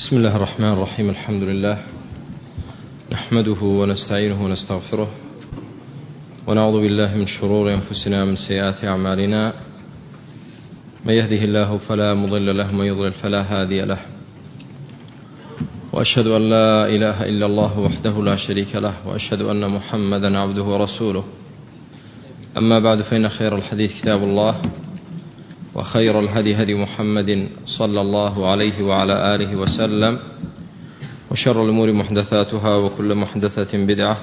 بسم الله الرحمن الرحيم الحمد لله. نحمده ونستعينه ونستغفره. ونعوذ بالله من شرور أنفسنا ومن سيئات أعمالنا. من يهده الله فلا مضل له ومن يضلل فلا هادي له. وأشهد أن لا إله إلا الله وحده لا شريك له وأشهد أن محمدا عبده ورسوله. أما بعد فإن خير الحديث كتاب الله. وخير الهدي هدي محمد صلى الله عليه وعلى آله وسلم وشر الأمور محدثاتها وكل محدثة بدعة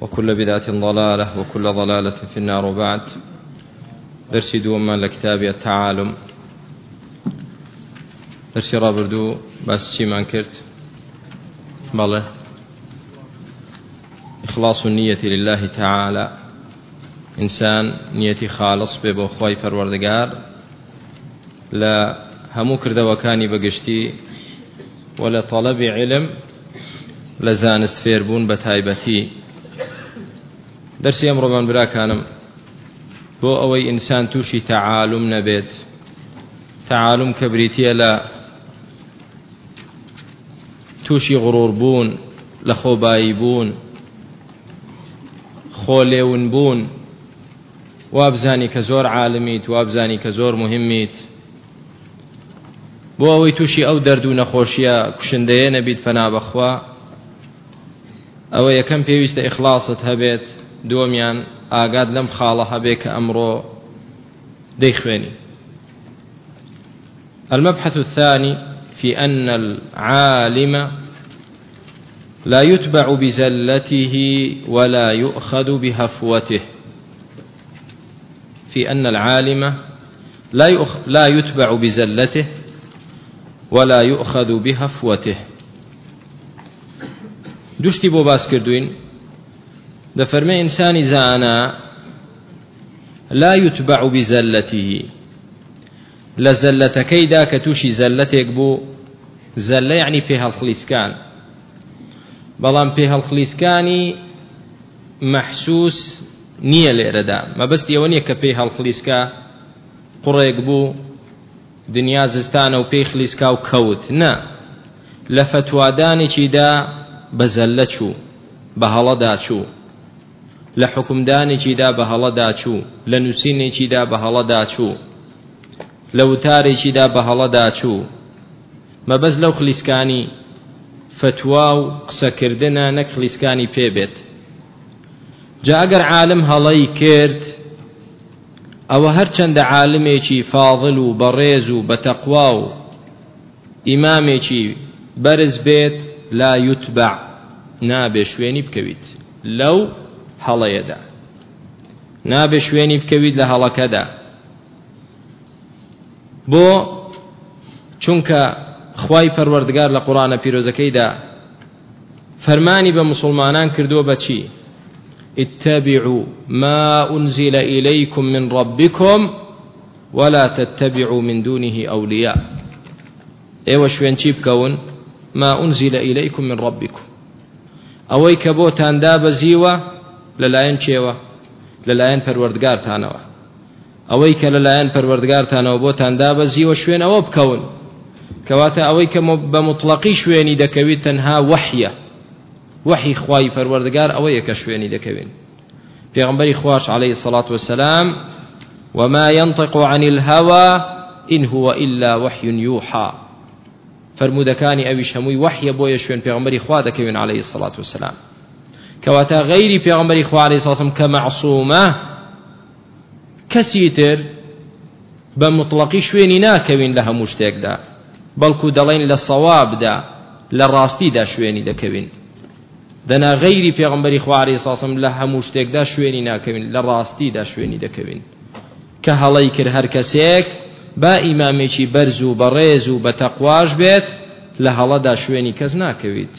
وكل بدعة ضلالة وكل ضلالة في النار وبعد. درسي دوما لكتاب التعالم. درسي رابردو بس شي انكرت بله. إخلاص النية لله تعالى. ئینسان نیەتی خاڵص بێ بۆ خی پەروەردەگار لە هەموو کردەوەکانی بەگشتی و لە تەڵەبی علم لە زانست فێربوون بە تایبەتی. دەرسی ئەمڕۆمان براکانم بۆ ئەوەی ئینسان تووشی تەعاالم نەبێت. تەعاالم کە بریتە لە تووشی غڕور بوون لە خۆبایی بوون خۆ لێون بوون وابزانی کە زۆر عالمیت وابزانی کە زۆر مهمیت. بۆ ئەوەی تووشی ئەو دەرد و نەخۆشیە کوشندەیە نەبیت پەنا بەخوا ئەوە یەکەم پێویستە ئیخلاصت هەبێت دووەمیان ئاگاد لەم خاڵە هەبێ کە ئەمڕۆ دەیخوێنی. المبحث الثاني في أن العالم لا يتبع بزلته ولا يؤخذ بهفوته. في أن العالم لا يتبع بزلته ولا يؤخذ بهفوته. دوشتی بۆ باس کردوین دەفەرمە ئینسانی زانا لا يتبع بزلته. لە زەلەتەکەیدا کە تووشی زەلەتێک بوو زەلە یعنی پێ هەڵخلیسکان بەڵام پێ هەڵخلیسکانی مەحسوس نییە لێرەدا. مەبەست ئەوە نییە کە پێی هەڵخلیسکە قوڕێک بوو دنیا زستانە و پێی خلیسکا و کەوت. نە لە فتوادانێکیدا بە زەلە چوو بە هەڵەدا چوو. لە حکومدانێکیدا بە هەڵەدا چوو لە نووسینێکیدا بە هەڵەدا چوو. لە وتارێکیدا بە هەڵەدا چوو. مەبەز لەو خلیسکانی فتوا و قسەکردنە نەک خلیسکانی پێبێت. جا ئەگەر عالم هەڵەی کرد ئەوە هەرچەندە عالمێکی فاضل و بەڕێز و بەتەقوا و ئیمامێکی بەرز بێت لا یوتبع نابێ شوێنی بکەویت لەو هەڵەیەدا. نابێ شوێنی بکەویت لە هەڵەکەدا. بۆ چونکە خوای پەروەردگار لە قورآنە پیرۆزەکەیدا فەرمانی بە مسلمانان کردووە بەچی اتبعوا ما أنزل إليكم من ربكم ولا تتبعوا من دونه أولياء. ئێوە شوێنچی بکەون ما أنزل إليكم من ربكم. ئەوەی کە بۆتاندا بەزیوە لەلایەن چێوە لەلایەن پەروەردگارتانەوە ئەوەی کە لەلایەن پەروەردگارتانەوە بۆتاندا بەزیوە شوێن ئەوە بکەون کەواتە ئەوەی کە بە مطلقی شوێنی دەکەویت تەنها وەحیە وحي خواي فروردگار أو يكشويني دكوين في غنبري خواش عليه الصلاة والسلام وما ينطق عن الهوى إن هو إلا وحي يوحى. أويش هموي وحي بو يشوين في غنبري خوا دكوين عليه الصلاة والسلام كواتا غيري في غنبري خوا عليه الصلاة والسلام كمعصومة كسيتر بمطلقي شويني ناكوين لها مشتاك دا بەڵکو دەڵێن لە سەواب دا لە ڕاستیدا شوێنی دەکەوین. دەنا غەیری پێغمبەری خوارێ ساسم لە هەموو شتێکدا شوێنی ناکەوین لە ڕاستیدا شوێنی دەکەوین. کە هەڵی کرد هەر کەسێک با ئیمامێکی بەرز و بەڕێز و بە تەقواش بێت لە هەڵەدا شوێنی کەس ناکەویت.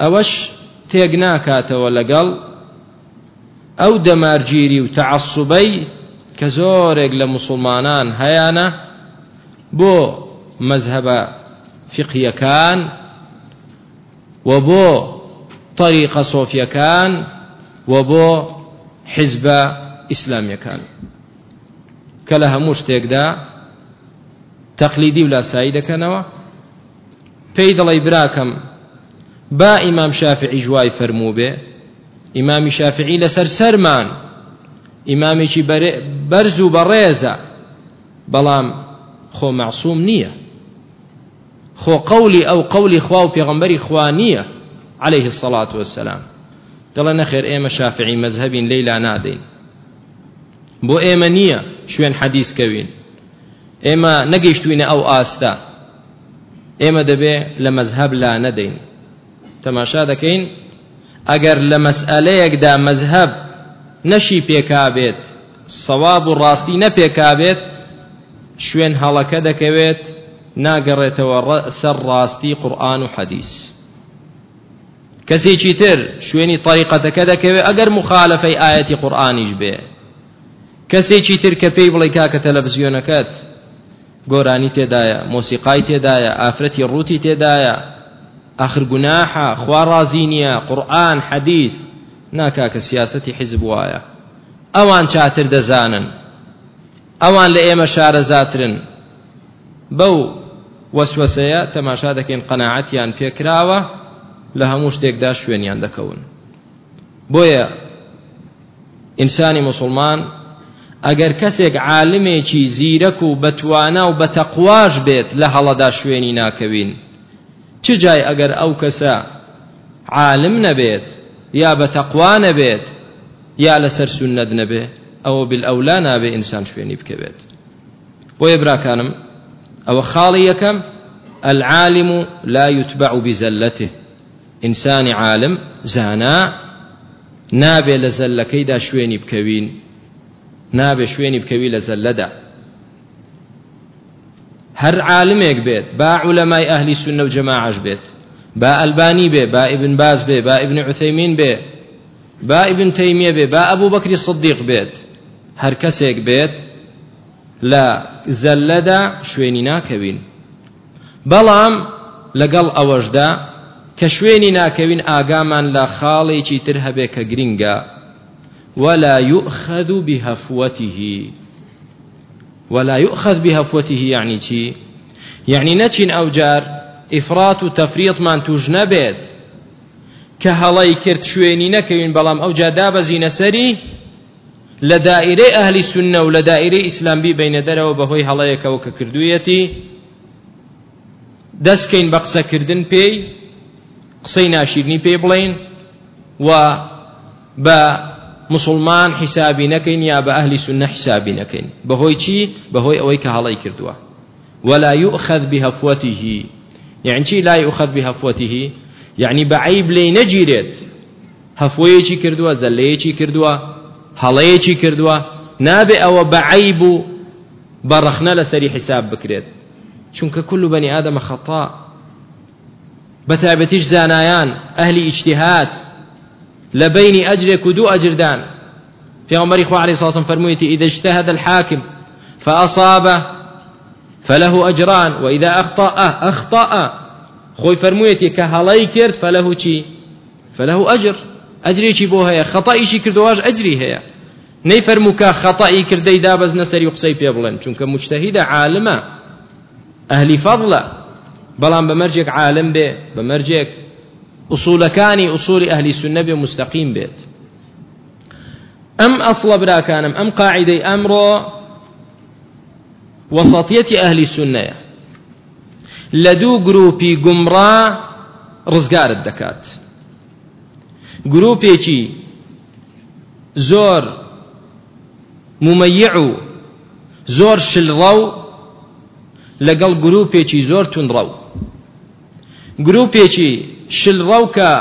ئەوەش تێک ناکاتەوە لەگەڵ ئەو دەمارگیری و تەعسوبەی کە زۆرێک لە مسلمانان هەیانە بۆ مەذهبە فقیەکان و بۆ طریقە سۆفیەکان و بۆ حیزبە ئیسلامیەکان. کە لە هەموو شتێکدا تەقلیدی و لاسایی دەکەنەوە پێی دەڵی براکەم با ئیمام شافعی ژوای فەرموو بێ ئیمامی شافعی لەسەر سەرمان ئیمامێکی بەرز و بەڕێزە بەڵام خۆ معسووم نییە. خۆ قولي ئەو قولی خوا و پێغەمبەری خوا نییە عليه الصلاة والسلام دەڵێ نەخێر ئێمە شافعی مەذهبین لەیلا نادەین. بۆ ئێمە نییە شوێن حەدیثکەوین ئێمە نەگەیشتوینە ئەو ئاستا. ئێمە دەبێ لە مەذهب لا نەدەین. تەماشا دەکەین ئەگەر لە مەسئلەیەکدا مەذهب نەشی پێکابێت سەواب و ڕاستی نەپێکابێت شوێن هەڵەکە دەکەوێت ناگەڕێتەوە سەر ڕاستی قورآن و حەدیث. کەسێکی تر شوێنی طریقەتەکە دەکەوێت ئەگەر مخالفەی ئاەتی قورآانیش بێ. کەسێکی تر کە پێی بڵێ کاکە تەلەڤزیۆنەکەت گۆرانی تێدایە مۆسیقای تێدایە ئافرەتی ڕووتی تێدایە آخر گوناحە خوا ڕازی نییە قورآن حەدیث ناکاکە سیاسەتی حیزب وایە. ئەوان چاتر دەزانن. ئەوان لە ئێمە شارەزاترن. بەو وەسوەسەیە تەماشا دەکەین قەناعەتیان پێکراوە لە هەموو شتێکدا شوێنیان دەکەون. بۆیە ئینسانی مسلمان ئەگەر کەسێک عالمێکی زیرەک و بەتوانە و بە تەقواش بێت لە هەڵەدا شوێنی ناکەوین. چ جای ئەگەر ئەو کەسە عالم نەبێت یا بە تەقوا نەبێت یا لەسەر سنەت نەبێ ئەوە بالئەولا نابێ ئینسان شوێنی بکەوێت. بۆیە براکانم ئەوە خاڵی یەکەم العالم لا يتبع بزلته. إنسان عالم زانا. نابێ لە زەلەکەیدا شوێنی بکەوین نابێ شوێنی بکەوی لە زەلەدا هەر عالمێک بێت با علەمای ئەهلی سنە و بێت با ئەلبانی بێ با ئیبن باز بێ با ئیبن عوثەیمین بێ با ئیبن تەیمیە بێ با ئەبوو بەکری صدیق بێت هەر کەسێک بێت لە زەلەدا شوێنی ناکەوین بەڵام لەگەڵ ئەوەشدا کە شوێنی ناکەوین ئاگامان لە خاڵێکی تر هەبێ کە گرینگە ولا يؤخذ بهفوته. ولا يؤخذ بهفوته يعني چی يعني نچین ئەو جار ئیفرات و تەفریطمان توش نەبێت کە هەڵی کرد شوێنی نەکەوین بەڵام ئەو جا دابەزینە سەری لە دائیرەی ئەهلی سنە و لە دائیرەی ئیسلامبی بینە دەرەوە بەهۆی هەڵەیەکەوە کە کردوویەتی دەستکەین بە قسەکردن پێی قسەی ناشیرنی پێ بڵین و بە مسلمان حسابی نەکەین یا بە ئەهلی سنە حسابی نەکەین. بەهۆی چی؟ بەهۆی ئەوەی کە هەڵی کردووە. ولا يؤخذ بهفوته يعني چی لا يؤخذ بهفوته يعني بعيب لي نجيرت هەفوەیەکی کردووە زەلەیەکی کردووە. هەڵەیەکی کردووە نابێ ئەوە بەعیب و بەڕەخنە حساب بکرێت. چونکە كل بني آدم خطاء بەتابەتیش زانایان ئەهلی ئیجتیهاد لە بینی ئەجرێک و دوو ئەجردان. في خوا عليه الصلاة والسلام فرمويتي إذا اجتهد الحاكم فأصاب فله أجران وإذا أخطأ أخطأ خوي فرمويتي كهلاي كرد فله چي فله أجر. أجري چي بو هيا خطأي شي كردواج أجري هيا کە خەتەئی کردەی دابەزنە سەری قسەی پێ بڵێن. چونکە مجتهیدە عالمە. ئەهلی فەضلە. بەڵام بەمەرجێک عالم بێ بەمەرجێک ئوسولەکانی ئوسولی ئەهلی سنە بێ مستەقیم بێت. ئەم ئەسڵە براکانم ئەم قاعدەی ئەمڕۆ وەسەتیەتی ئەهلی سنەیە. لە دوو گروپی گومڕا ڕزگارت دەکات. گروپێکی زۆر ممەیع و زۆر شلڕە و لەگەڵ گروپێکی زۆر تونڕە و گروپێکی شلڕەوکە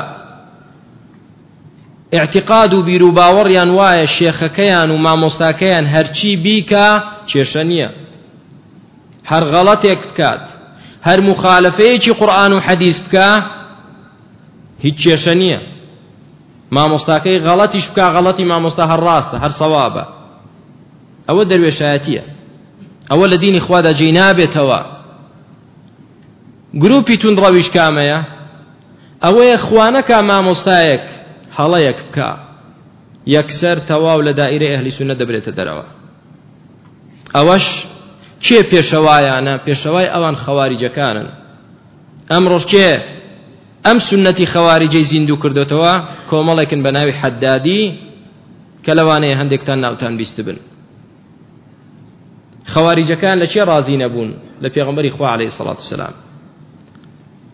اعتقاد و بیر و باوەڕیان وایە شێخەکەیان و مامۆستاکەیان هەرچی بیکە کێشە نییە. هەر غەڵەتێک بکات هەر مخالفەیەکی قورآن و حەدیث بکە هیچ کێشە نییە. مامۆستاکەی غەڵەتیش بکە غەڵەتی مامۆستا هەر ڕاستە هەر سەوابە. ئەوە دەروێشایەتیە. ئەوە لە دینی خوادا جێی نابێتەوە. گروپی تونڕەویش کامەیە. ئەوەیە خوانەکە مامۆستایەک هەڵەیەک بکە. یەکسەر تەواو لە دائیرە ئەهلی سونە دەبرێتە دەرەوە. ئەوەش کێ پێشەوایانە؟ پێشەوای ئەوان خەواریجەکانن. ئەمڕۆژ کێ ئەم سنەتی خەواریجەی زیندوو کردوتەوە کۆمەڵێکن بە ناوی حەدادی کە لەوانەیە هەندێکتان ناوتان بیست بن. خەواریجەکان لە چێ ڕازی نەبوون؟ لە پێغمبەری خوا عليه سڵات سلام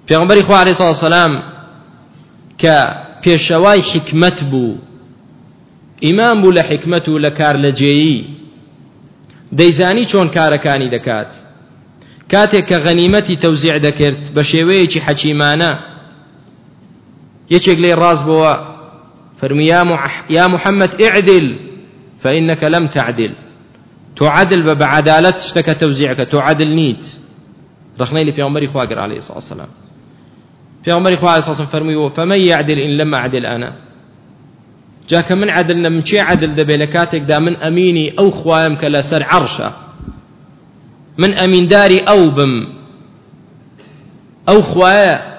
پێغمبەری خوا عليه سڵات سلام کە پێشەوای حکمت بوو. ئیمان بوو لە حکمت و لە کار لە جێیی. دەیزانی چۆن کارەکانی دەکات؟ کاتێک کە غەنیمەتی تەوزیع دەکرد بە شێوەیەکی حەچیمانە یەکێک لێ ڕاست بووە فرمي يا محمد اعدل فإنك لم تعدل. تعدل بعدالة اشتكى توزيعك تعدل نيت. رخني لي في عمر خواقر عليه الصلاة والسلام. في عمر خواقر عليه الصلاة والسلام فرمي فمن يعدل إن لم أعدل أنا؟ جاك من عدلنا من شي عدل دبي لكاتك؟ دا من أميني أو خوايم كلا سر عرشة. من أمين داري أو بم. أو خوايا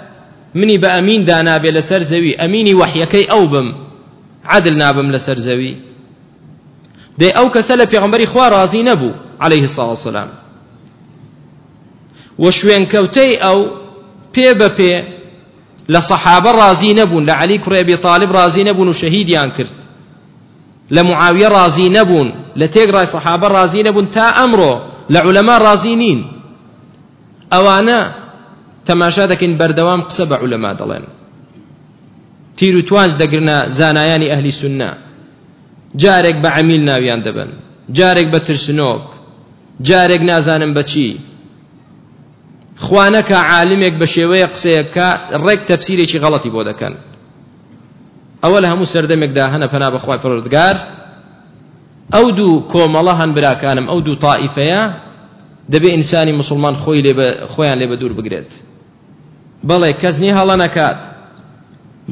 مني بأمين دانا بلا سر زوي أميني وحيكي أو بم. عدل نابم لسر زوي دي أو كسل في غمبري خوا عليه الصلاة والسلام وشوين كوتي أو بي ببي لصحابة رازي نبون لعلي كري أبي طالب رازي نبون وشهيد يانكرت لمعاوية رازي نبون لتيقرأ صحابة رازي نبون تا أمره لعلماء رازينين أوانا تەماشا دەکەین بەردەوام قسە بە عولەما دەڵێن. تیر و توانج دەگرنە زانایانی ئەهلی سنە جارێک بە عەمیل ناویان دەبن. جارێک بە ترسنۆک. جارێک نازانم بەچی خوانەکە عالمێک بە شێوەیە قسەیەکە ڕێک تەفسیرێکی غەڵەتی بۆ دەکەن. ئەوە لە هەموو سەردەمێکدا هەنە پەنا بەخوای پەروەردگار ئەو دوو کۆمەڵە هەن براکانم ئەو دوو تائیفەیە دەبێ ئینسانی مسلمان خۆی خۆیان لێ بە دوور بگرێت. بەڵێ کەس نی هەڵە نەکات.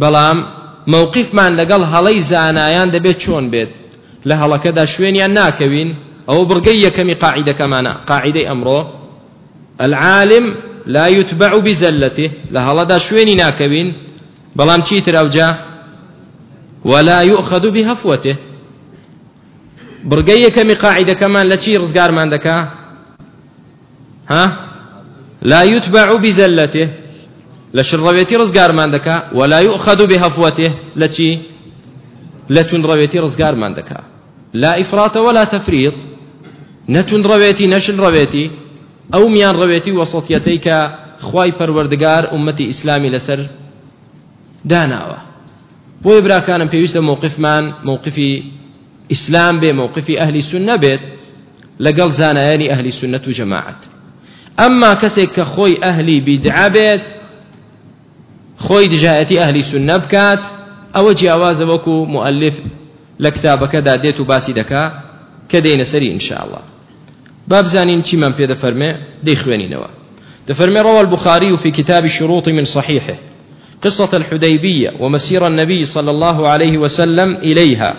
بەڵام مووقیفمان لەگەڵ هەڵەی زانایان دەبێت چۆن بێت. لە هەڵەکەدا شوێنیان ناکەوین ئەو بڕگەی یەکەمی قاعیدەکەمانە. قاعدەی ئەمڕۆ العالم لا يتبع بزلته لهلا شويني ناكوين بلام چیتر ئەوجا؟ ولا يؤخذ بهفوته. بڕگەی یەکەمی قاعدەکەمان لە چی ڕزگارمان دەکا؟ ها؟ لا يتبع بزلته. لە شڕەوێتی ڕزگارمان دەکا ولا يؤخذ بهفوته لە چی لە تونڕەوێتی ڕزگارمان دەکا لا ئیفراتە ولا تەفریط نەتون ڕەوێتی نەشن ڕەوێتی ئەو میان ڕەوێتی وەسەڵەتەی کە خوای پەروەردگار ئومەتی ئیسلامی لەسەر داناوە بۆی براکانم پێویستە مووقفمان مووقفی ئیسلام بێ مووقفی ئەهلی سنە بێت. لەگەڵ زانایانی ئەهلی سنەت و جەماعەت ئەمما کەسێک کە خۆی ئەهلی بیدعا بێت خۆی دژایەتی ئەهلی سنە بکات ئەوە جیاوازە وەکو مؤلف لە کتابەکەدا دێت و باسی دەکا کە دێنە سەری ئینشاءالله بابزانين چی من پێ دەفەرمێ دەیخوێنینەوە دەفەرمێ روى البخاري في كتاب الشروط من صحيحه قصة الحديبية ومسير النبي صلى الله عليه وسلم إليها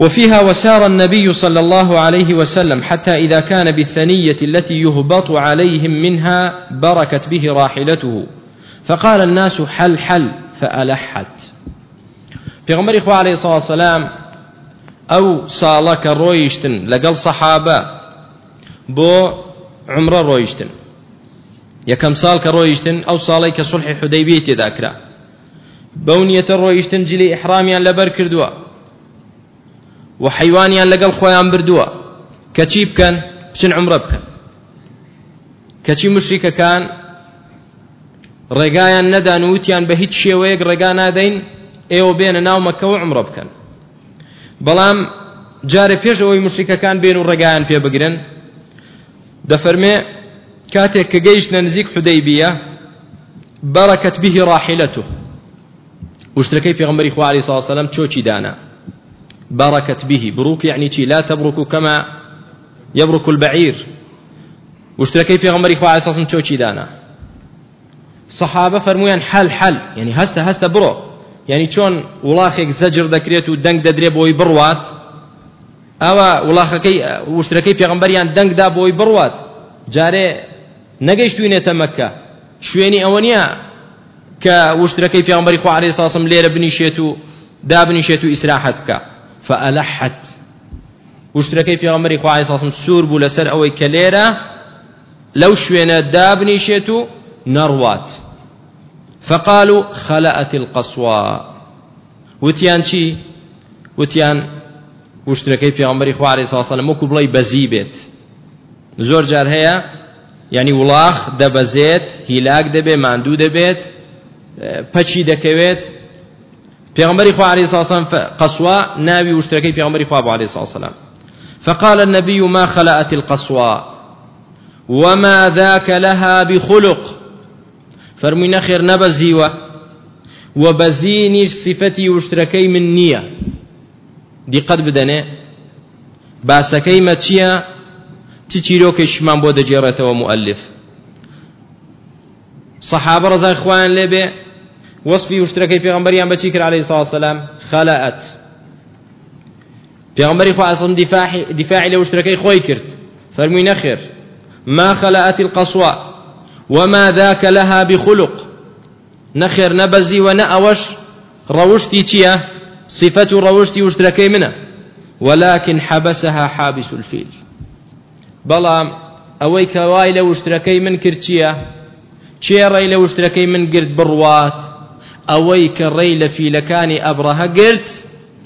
وفيها وسار النبي صلى الله عليه وسلم حتى إذا كان بالثنية التي يهبط عليهم منها بركت به راحلته. فقال الناس حل حل فألحت. في غمر إخوة عليه الصلاة والسلام أو صالك رويشتن لقل صحابة بو عمر رويشتن يكم سال كرويشتن أو صالي كصلح حديبية ذاكرا بونية رويشتن جلي إحراميان لبر كردوا وحيوانيان لقل خويان بردوا كتشيب كان بشن عمر بكن كتشي مشركة كان ڕێگایان نەدان و وتیان بە هیچ شێوەیەک ڕێگا نادەین ئێوە بێنە ناو مەکەەوە عمرۆ بکەن. بەڵام جارە پێش ئەوەی مشریکەکان بێن و ڕێگایان پێ بگرن. دەفەرمێ کاتێک کە گەیشتە نزیک خودەی بیە بەڕەکەت بیهی ڕاحلەت و وشتەکەی پێغمبەری خواری ساڵسەلم چۆچی دانا. بەڕەکەت بیهی بروک یعنی چی؟ لا تەبروک کەما یەبروک البەعیر. وشتەکەی پێغمبەری خواری ساڵسم چۆچی دانا. سەحابە فەرمویان حەل حەل ینی هەستە هەستە بڕۆ ینی چۆن وڵاخێک زەجر دەکرێت و دەنگ دەدرێت بۆی بڕوات ئەوە وڵاخەکەی وشترەکەی پێغمبەریان دەنگدا بۆی بڕوات. جارێ نەگەیشتوینێتە مەکە. شوێنی ئەوە نییە کە وشترەکەی پێغمبەری خوا عەلەیهی ساسم لێرە بنیشێت و دابنیشێت و ئیسراحەت بکە. فەئەلەحەت وشترەکەی پێغەمبەری خوای ساسم سوور بوو لەسەر ئەوەی کە لێرە لەو شوێنە دابنیشێت و نەڕوات فقالوا خلأت القصوى. وتيان چی وتیان وشترەکەی پێغەمبەری خوارێ ساسەلم وەکو بڵی بەزی بێت زۆر جار هەیە ینی وڵاخ دەبەزێت هیلاک دەبێ ماندوو دەبێت پەچی دەکەوێت پێغمبەری خوا عليه الصلاة والسلام قصوى ناوي وشتركي پێغمبەری خوا عليه الصلاة والسلام. فقال النبي ما خلأت القصوى؟ وما ذاك لها بخلق؟ فرمي نخير نبزيوة وبزيني صفتي وشتركي من نية دي قد بدنه باسكي متشيا چی چیرۆکێکشمان بۆ دەجێڕێتەوە مؤلف؟ صحابە ڕزای خوایان لێبێ وەصفی وشترەکەی پێغمبەریان بەچی عليه الصلاة والسلام خلأت پێغمبەری خوا ئەسڵم دیفاعی لە وشترەکەی خۆی کرد. فەرمووی نەخێر. ما خلأت القصوى وما ذاك لها بخلق. نخير نبزي ونا أوش روشتي تيا صفة روشتي وشتركي منه ولكن حبسها حابس الفيل. کە وای لە وشترەکەی من چییە چێڕێی لە وشترەکەی من ئەوەی کە ڕێی لە فیلەکانی ئەبڕەهە گرت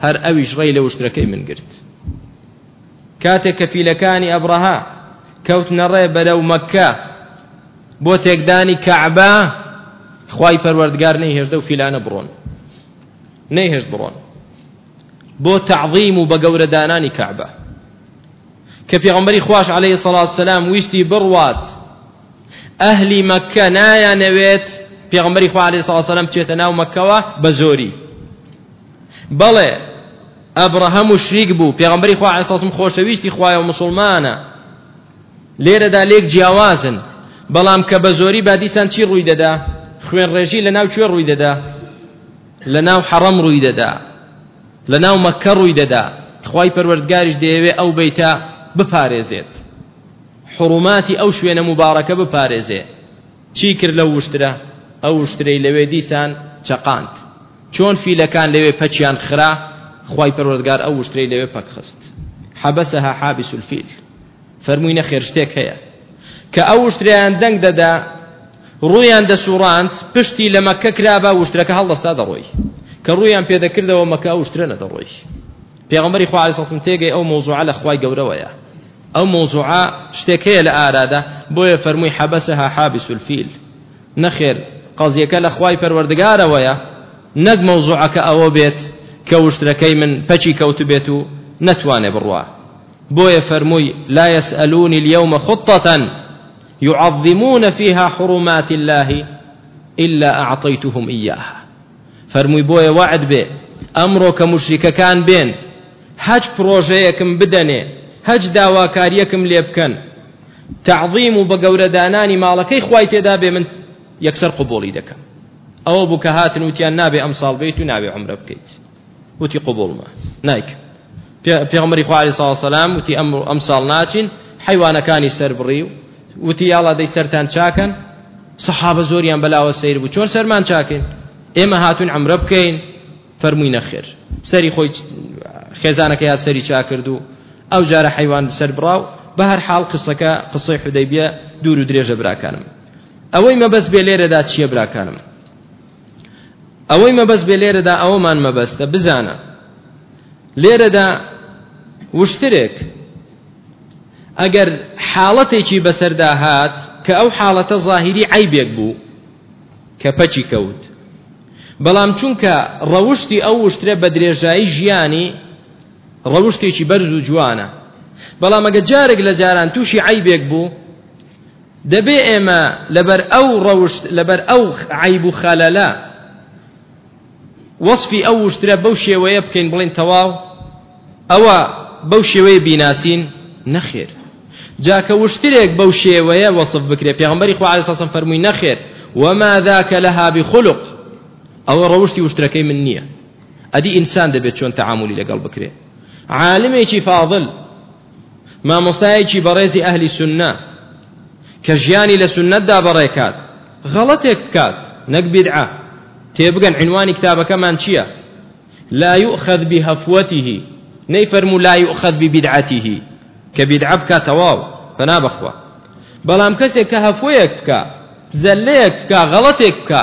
هەر ئەویش ڕێی لە وشترەکەی من گرت کاتێک کە فیلەکانی ئەبڕەها کەوت نەڕێ بەرەو مەکە بۆ تێکدانی کەعبە خی پەروەردگار نەیهێشتە و فیلانە بڕۆن. نەیهێشت بڕۆن. بۆ تعظیم و بە گەورەدانانی کەعبە. کە پێغەمبەری خوش عليه الصلاة والسلام ویستی بڕوات ئەهلی مەکە نایانەوێت پێغەمبەری خوا عليه الصلاة والسلام بچێتە ناو مەکەوە؟ بە زۆری. بەڵێ ئەبڕەهەم و شریک بوو پێغەمبەری خوا والسلام خۆشەویستی خوایە و مسلمانە. لێرەدا لێک جیاوازن. بەڵام کە بە زۆری با دیسان چی ڕووی دەدا؟ خوێن ڕێژی لە ناو کوێ ڕووی دەدا؟ لە ناو حەڕەم ڕووی دەدا. لە ناو مەکە ڕووی دەدا. خی پەروەردگاریش دەیەوێ ئەو بەیتە بپارێزێت. حڕوماتی ئەو شوێنە مبارەکە بپارێزێ. چی کرد لەو وشترە؟ ئەو وشترەی لەوێ دیسان چەقاند. چۆن فیلەکان لەوێ پەچیان خرا خی پەروەردگار ئەو وشترەی لەوێ پەکخست. حەبەسەها حابس الفیل فەرمووی نەخێر شتێک هەیە. کە ئەو وشتریان دەنگ دەدا ڕویان دەسوڕاند پشتی لە مەکە کرابە وشترەکە هەڵدەستا دەڕۆی. کە ڕویان پێدەکردەوە مەکە ئەو وشترە نەدەڕۆی. پێغەمبەری خوا الصلاة تێگەی ئەو مۆزوعە لە خوای گەورەوەیە. ئەو مۆزوعە شتێک هەیە لە ئارادا بۆیە حابس الفیل. نەخێر قەزیەکە لە خوای پەروەردگارەوەیە. نەک مەوزوعەکە ئەوە بێت کە وشترەکەی من پەچی کەوت بێت و نەتوانێ بڕوا. لا يسألوني اليوم خطة. يعظمون فيها حرمات الله إلا أعطيتهم إياها. فرمووی بۆیە وعد بێ. ئەمڕۆ کە مشریکەکان بێن. هەج پرۆژەیەکم بدەنێ. هەج داواکاریەکم لێ بکەن. تعظیم و بە گەورەدانانی ماڵەکەی خوای من یەکسەر قوبوڵی دەکەم. ئەوە بوو کە هاتن وتیان نابێ ئەم ساڵ بێت و ناوێ عمرە بکەیت. وتی قوبوڵمە نایکە پێغمەری خواري صلى الله عليه وسلم وتی ئەم ساڵ ناچین. حیوانەکانی سەر بڕی وتی یاڵا دەی سەرتان چاکەن سەحابە زۆریان بەلاوە سیر بوو چۆن سەرمان چاکەین؟ ئێمە هاتون عمرە بکەین فەرمووی نەخێر. سەری خۆی خێزانەکە یاد سەری چا کرد و ئەو جارە حیوان سەر بڕاو بە هەر حاڵ قسەکە قسەی حودەیبیە دوور و درێژە براکانم. ئەوەی مەبەست بێ لێرەدا چییە براکانم؟ ئەوەی مەبەست بێ لێرەدا ئەوەمان مەبەستە بزانە. لێرەدا وشترێک ئەگەر حاڵەتێکی بەسەردا هات کە ئەو حاڵەتە ظاهری عیبێک بوو کە پەچی کەوت. بەڵام چونکە ڕەوشتی ئەو وشترە بە درێژایی ژیانی ڕەوشتێکی بەرز و جوانە. بەڵام ئەگە جارێک لە جاران تووشی عیبێک بوو دەبێ ئێمە لەبەر ئەو ڕەوشت لەبەر ئەو عیب و خەلەلە وەصفی ئەو وشترە بەو شێوەیە بکەین بڵین تەواو ئەوە بەو شێوەیە بیناسین نەخێر. جاکە وشترێک بەو شێوەیە وەصف بکرێ پێغمبەری خوا علیه الصلاة فەرمووی نەخێر وما ذاك لها بخلق. ئەوە ڕەوشی وشترەکەی من نییە ئەدی ئینسان دەبێت چۆن تەعاملی لەگەڵ بکرێ عالمێکی فاضل. مامۆستایەکی بەڕێزی ئەهلی سنە کە ژیانی لە سنەتدا بەڕێکات غەڵەتێک بکات نەک بدعە تێبگەن عنوانی کتابەکەمان چییە لا يؤخذ بهفوته. نيفرمو لا يؤخذ ببدعته. كبدعة بكا تواو فنا بخوا بەڵام کەسێک کە هەفوەیەک بکە زەلەیەک بکە غەڵەتێک بکە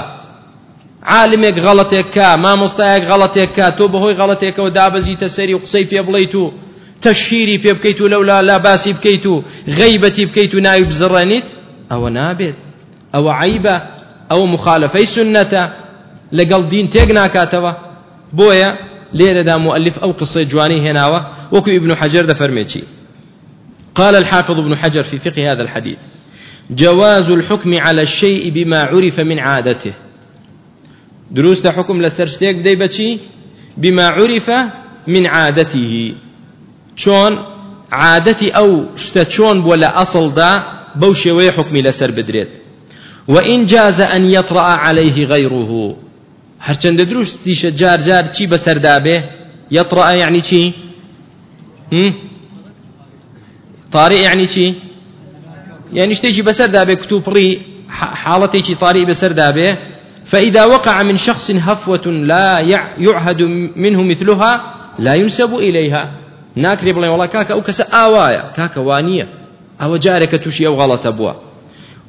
عالمێک غەڵەتێک کە مامۆستایەک غەڵەتێک کە تۆ بەهۆی غەڵەتێکەوە دابەزیتە سەری و قسەی پێ بڵیت و تەشهیری پێ بکەیت و لەولا لا باسی بکەیت و غەیبەتی بکەیت و ناوی بزڕێنیت ئەوە نابێت ئەوە عیبە ئەوە مخالفەی سنەتە لەگەڵ دین تێک ناکاتەوە. بۆیە لێرەدا مؤلف ئەو قسەی جوانی وەکو ابن حجر دەفەرمێکی قال الحافظ ابن حجر في فقه هذا الحديث جواز الحكم على الشيء بما عرف من عادته. دروست حكم لسرشتيك دي بچي بما عرف من عادته. شون عادتي أو شتشون ولا أصل دا بوشي ويحكمي لسر بدريت وإن جاز أن يطرأ عليه غيره. هرچند دروستیشە جار جار چی بەسەردابێ يطرأ يعني چی؟ طارئ يعني چی؟ يعني شتيجي بسر دابه كتوب ري حالتي طارئ بسر دابه فإذا وقع من شخص هفوة لا يعهد منه مثلها لا ينسب إليها. ناكري بڵێ والله كاكا أو كسا آوايا كاكا وانية أو جارك تشي أو غلط أبوا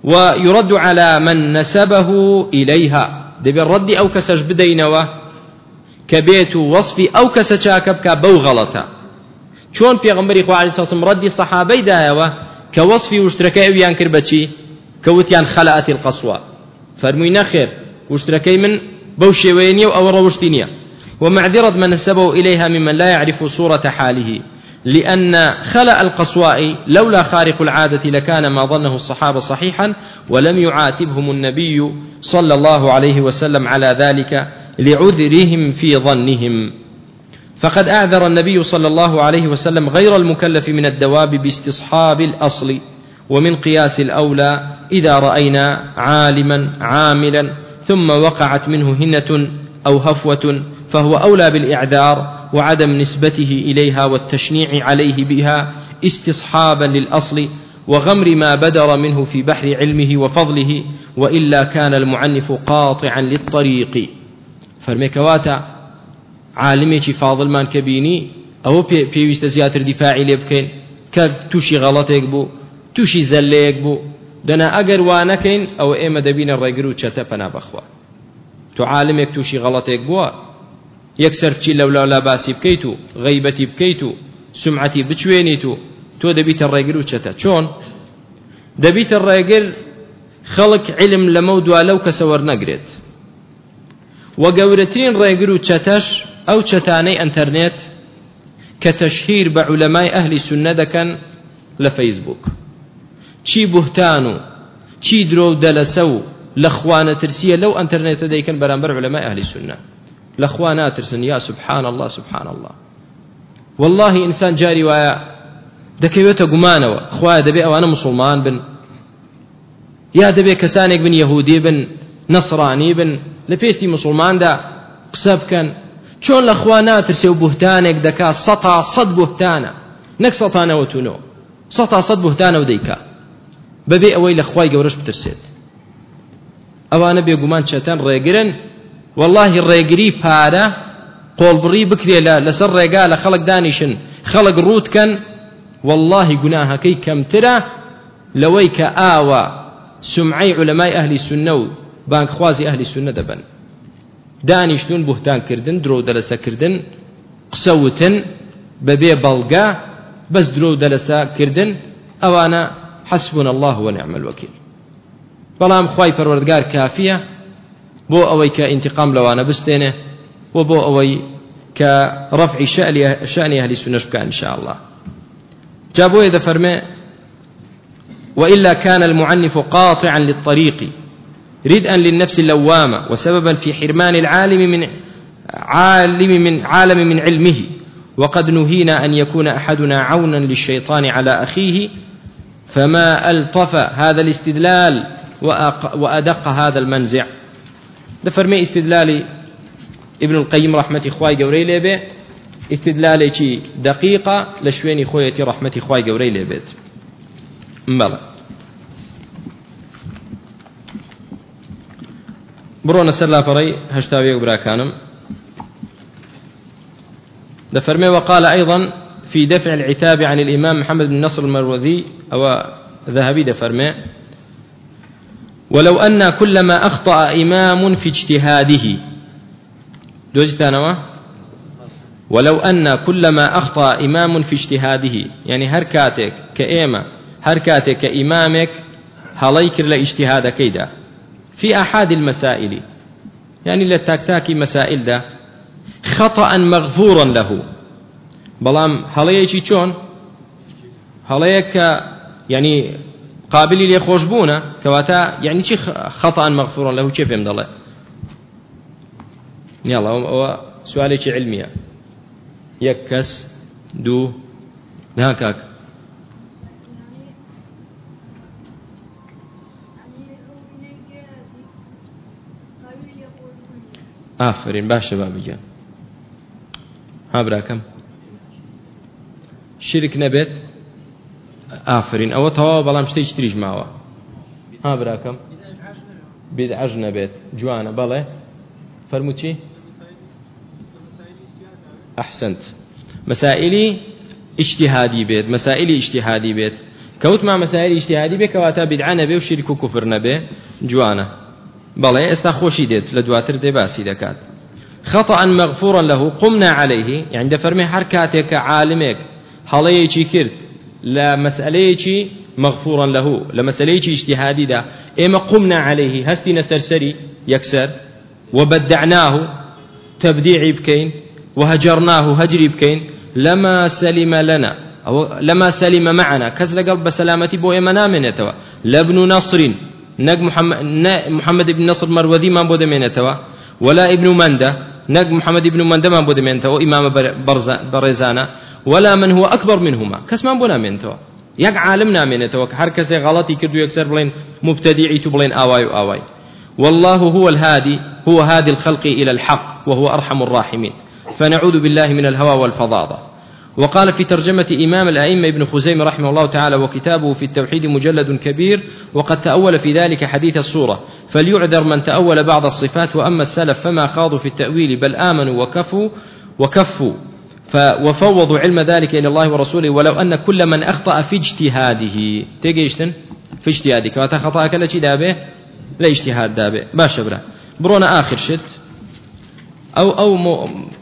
ويرد على من نسبه إليها. دەبێت ڕەدی ئەو کەسەش بدەینەوە کە بێت و وەصفی ئەو کەسە غەڵەتە. چۆن پێغمبەری خوا علیه السلام ڕەدی سەحابەی دایەوە کە وەصفی وشترەکەی ئەویان کرد بەچی کە وتیان خەلەئەتی القەسوە فەرمووی نەخێر وشترەکەی من بەو شێوەیە نییە و ومعذرة من نسبه إليها ممن لا يعرف صورة حاله لأن خلأ القصواء لولا خارق العادة لكان ما ظنه الصحابة صحيحا ولم يعاتبهم النبي صلى الله عليه وسلم على ذلك لعذرهم في ظنهم. فقد أعذر النبي صلى الله عليه وسلم غير المكلف من الدواب باستصحاب الأصل ومن قياس الأولى إذا رأينا عالما عاملا ثم وقعت منه هنة أو هفوة فهو أولى بالإعذار وعدم نسبته إليها والتشنيع عليه بها استصحابا للأصل وغمرا ما بدر منه في بحر علمه وفضله وإلا كان المعنف قاطعا للطريق. فرميكواتا عالمێکی فاضلمان کە بینی ئەوە پێویستە زیاتر دیفاعی لێ بکەین. کە تووشی غەڵەتێک بوو تووشی زەلەیەک بوو. دەنا ئەگەر وا نەکەین ئەوە ئێمە دەبینە ڕێگر و چەتە پەنا بەخوا. تو عالمێک تووشی غەڵەتێک بووە. یەکسەر بچی لەولاولا باسی بکەیت و غەیبەتی بکەیت و سمعەتی بچوێنیت و تۆ دەبیتە ڕێگر و چەتە. چۆن؟ دەبیتە ڕێگر خەڵک علم لەمە دوا لەو کەسە وەرنەگرێت وە گەورەترین ڕێگر و چەتەش ئەو چەتانەی ئەتەرنێت کە تەشهیر بە عولەمای ئەهلی سونە دەکەن لە فەیسبوک چی بوهتان و چی درۆ دەلەسە و لە خوانە ترسیە لەو ئەتەرنێتە دەیکەن بەرامبەر عولەمای ئەهلی یا سبحان الله سبحان الله. والله ئینسان جاری وایە دەکەوێتە گومانەوە خوایە دەبێ ئەوانە مسلمان بن یا دەبێ کەسانێک بن یەهودی بن نەسڕانی بن لە پێستی مسلماندا قسە بکەن چۆن لە خوا ناترسێ و بوهتانێک دەکا سەتا سەد بوهتانە؟ نەک سەتانەوە تونەوە. سەتا سەد بوهتانە و دەیکا. بەبێ ئەوەی لە خوای گەورەش بترسێت. ئەوانە بێگومان چێتەن ڕێگرن. والله ڕێگری پارە قۆڵبڕی بکرێ لە لەسەر ڕێگا لە خەڵک دانیشن. خەڵک ڕوتکەن والله گوناهەکەی کەمترە. لەوەی کە ئاوە سمعی علەمای ئەهلی سنە و بانکخوازی ئەهلی سنە دەبن. دانیشتون بوهتانکردن درۆ دەلەسەکردن قسەوتن بەبێ بەڵگا بەس درۆ دەلەسەکردن ئەوانە حسبنا الله ونعم الوكيل. بەڵام خی پەروەردگار کافیە بۆ ئەوەی کە ئینتقام لەوانە بستێنێ و بۆ ئەوەی کە ڕفعی شأنی أهل السنة بکە إن شاء الله جابوه دفرمي وإلا كان المعنف قاطعا للطريق ردءا للنفس اللوامة وسببا في حرمان العالم من عالم من عالم من علمه. وقد نهينا أن يكون أحدنا عونا للشيطان على أخيه فما ألطف هذا الاستدلال وأدق هذا المنزع. دەفەرمێ استدلالي ابن القيم رحمة إخوائي قوري لێبێ استدلالێکی دقيقة لە شوێنی خۆیەتی ڕحمەتی خوای گەورەی لێبێت بڕۆنە سەر لاپەڕی هەشتاویەک براکانم دفرمي وقال أيضا في دفع العتاب عن الإمام محمد بن نصر المروذي أو ذهبي دفرمي ولو أن كلما أخطأ إمام في اجتهاده. دوجتانوا ولو أن كلما أخطأ إمام في اجتهاده. يعني هركاتك كإيمة هركاتك كإمامك هليكر لاجتهاد كيدا. في أحد المسائل. يعني لتاكتاكي مسائل ده خطأ مغفورا له. بلام هەڵەیەکی چۆن هەڵەیەک يعني قابلی لێ خۆشببوونە کەواتە یعنی چی خەتان مەغفورن لەو چێ پێم دەڵێ نیاڵ ئەوە سوالێکی علمیە یەک کەس دوو ئافرین باشە با بگەن. ها براکەم شرک نەبێت؟ ئافرین ئەوە تەواو بەڵام شتێک تریش ماوە. ها براکەم بدعەژ نەبێت جوانە بەڵێ. فەرموچی ئەحسنت. مەسائللی ئیشتیهادی بێت مەسائللی ئیشتیهادی بێت. کەوتما مەسائللی ئیشتیهادی بێت کەواتە بدعە نەبێ و شیرک و کوفر نەبێ جوانە. بەڵێ ئێستا خۆشی دێت لە دواتر دێ باسی دەکات. خطأ مغفورا له قمنا عليه يعني دفرمي کە عالمێک هەڵەیەکی کرد لە مەسئلەیەکی مغفورا له لە مەسئلەیەکی اجتهادیدا. ئێمە قمنا عليه هەستینە سەرسەری یەکسەر. وبدعناه تبديعي بكين وهجرناه هجري بكين لما سلم لنا أو لما سلم معنا. كز لقلب بسلامتي بو إما نامنتوا لابن نصر. نق محمد, محمد بن نصر مروذي ما بود منتوا ولا ابن منده نق محمد بن منده ما بود منتوا إمام برزانة ولا من هو أكبر منهما كس ما بنا منتوا يق عالمنا منتوا هر كسي غلطي كردو يكسر بلين مبتدعي تبلين آواي وآواي والله هو الهادي هو هادي الخلق إلى الحق وهو أرحم الراحمين. فنعوذ بالله من الهوى والفظاظة. وقال في ترجمة إمام الأئمة ابن خزيمة رحمه الله تعالى وكتابه في التوحيد مجلد كبير وقد تأول في ذلك حديث الصورة. فليعذر من تأول بعض الصفات وأما السلف فما خاضوا في التأويل بل آمنوا وكفوا وكفوا. وفوضوا علم ذلك إلى الله ورسوله ولو أن كل من أخطأ في اجتهاده. تيجيشتن في اجتهادك. وتخطأ كلا شي دابة؟ لا اجتهاد دابة. باشا برا. برونا آخر شت. ئەو ئەو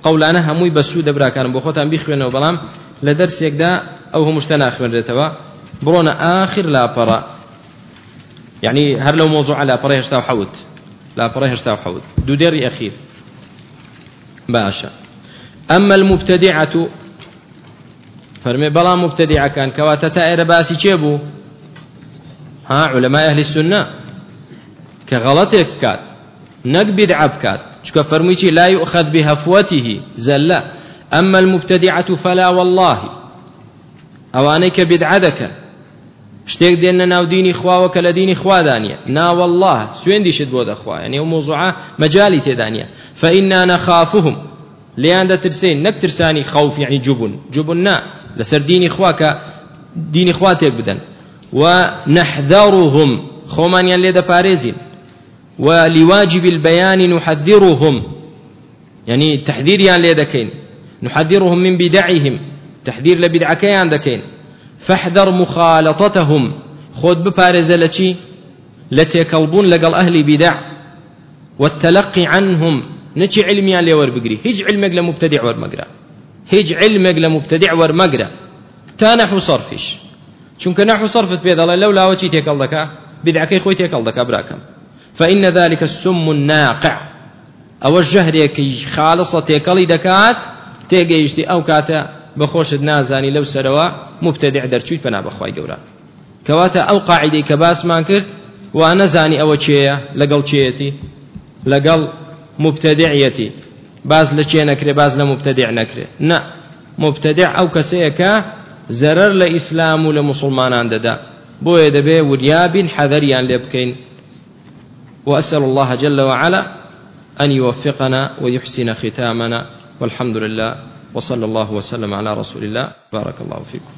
قەولانە هەمووی بەسوو دەبراکانم بۆ خۆتان بیخوێنەوە بەڵام لە دەرسێکدا ئەو هەمووشتە ناخوێنرێتەوە بڕۆنە ئاخر يعني هەر لەو مۆزوع لاپەڕە هێشتا حەوت لاپەڕە هێشتا و حەوت دوو دێڕی ئەخیر باشە ئەمە المبتدعة فەرمێ بەڵام مبتدعەکان کەواتە تا ئێرە باسی چێ بوو ها علماء أهل السنة. کە غەڵەتێک بکات نەک بکات چکە فەرموویی لا يؤخذ بهفوته زلة أما المبتدعة فلا والله. ئەوانەی کە بدعە دەکەن شتێک دێنە ناو دینی خواوە کە لە دینی خوادانە ناوەله سوێندیشت بۆ دەخوا ینی و موزوعە مەجای تێدانە فإنا نخافهم. لێیان دەترسین نەک ترسانی خەوف یعنی جوبون جوبون نا. لەسەر دینی خوا کە دینی خوا تێک بدەن لێ دەپارێزین ولواجب البيان نحذرهم. يعني تحذير يان ليدكين. نحذرهم من بدعهم. تحذير لبدعكيان دكين فاحذر مخالطتهم. خذ ببارزلتي لتيكلبون لقل أهل بدع. والتلقي عنهم. نتي علميان ليور بقري هج علمك لمبتدع ورمقرا هج علمك لمبتدع ورمقرا تانحو صرفش. چونکە نحو صرفت پێ دەڵێ لەو لاوە چی تێکەڵ دەکا؟ بدعەکەی خۆی دەکا براکەم. فإن ذلك السم الناقع. أو الجهر كي خالصة تيكالي دكات تيجيشتي أو كاتا بخوشت نازاني لو سروا مبتدع درچوت بنا بخواي قورا كواتا أو قاعدة كباس ما كرت وأنا زاني أو تشيا لقل تشيتي لقل مبتدعيتي. باز لچێ نەکرێ باز لە مبتدع نا مبتدع ئەو کەسەیەکە زەرەر لە ئیسلام و لە مسلمانان دەدا بۆیە دەبێ وریابین حەذەریان لێ وأسأل الله جل وعلا أن يوفقنا ويحسن ختامنا والحمد لله وصلى الله وسلم على رسول الله. بارك الله فيكم.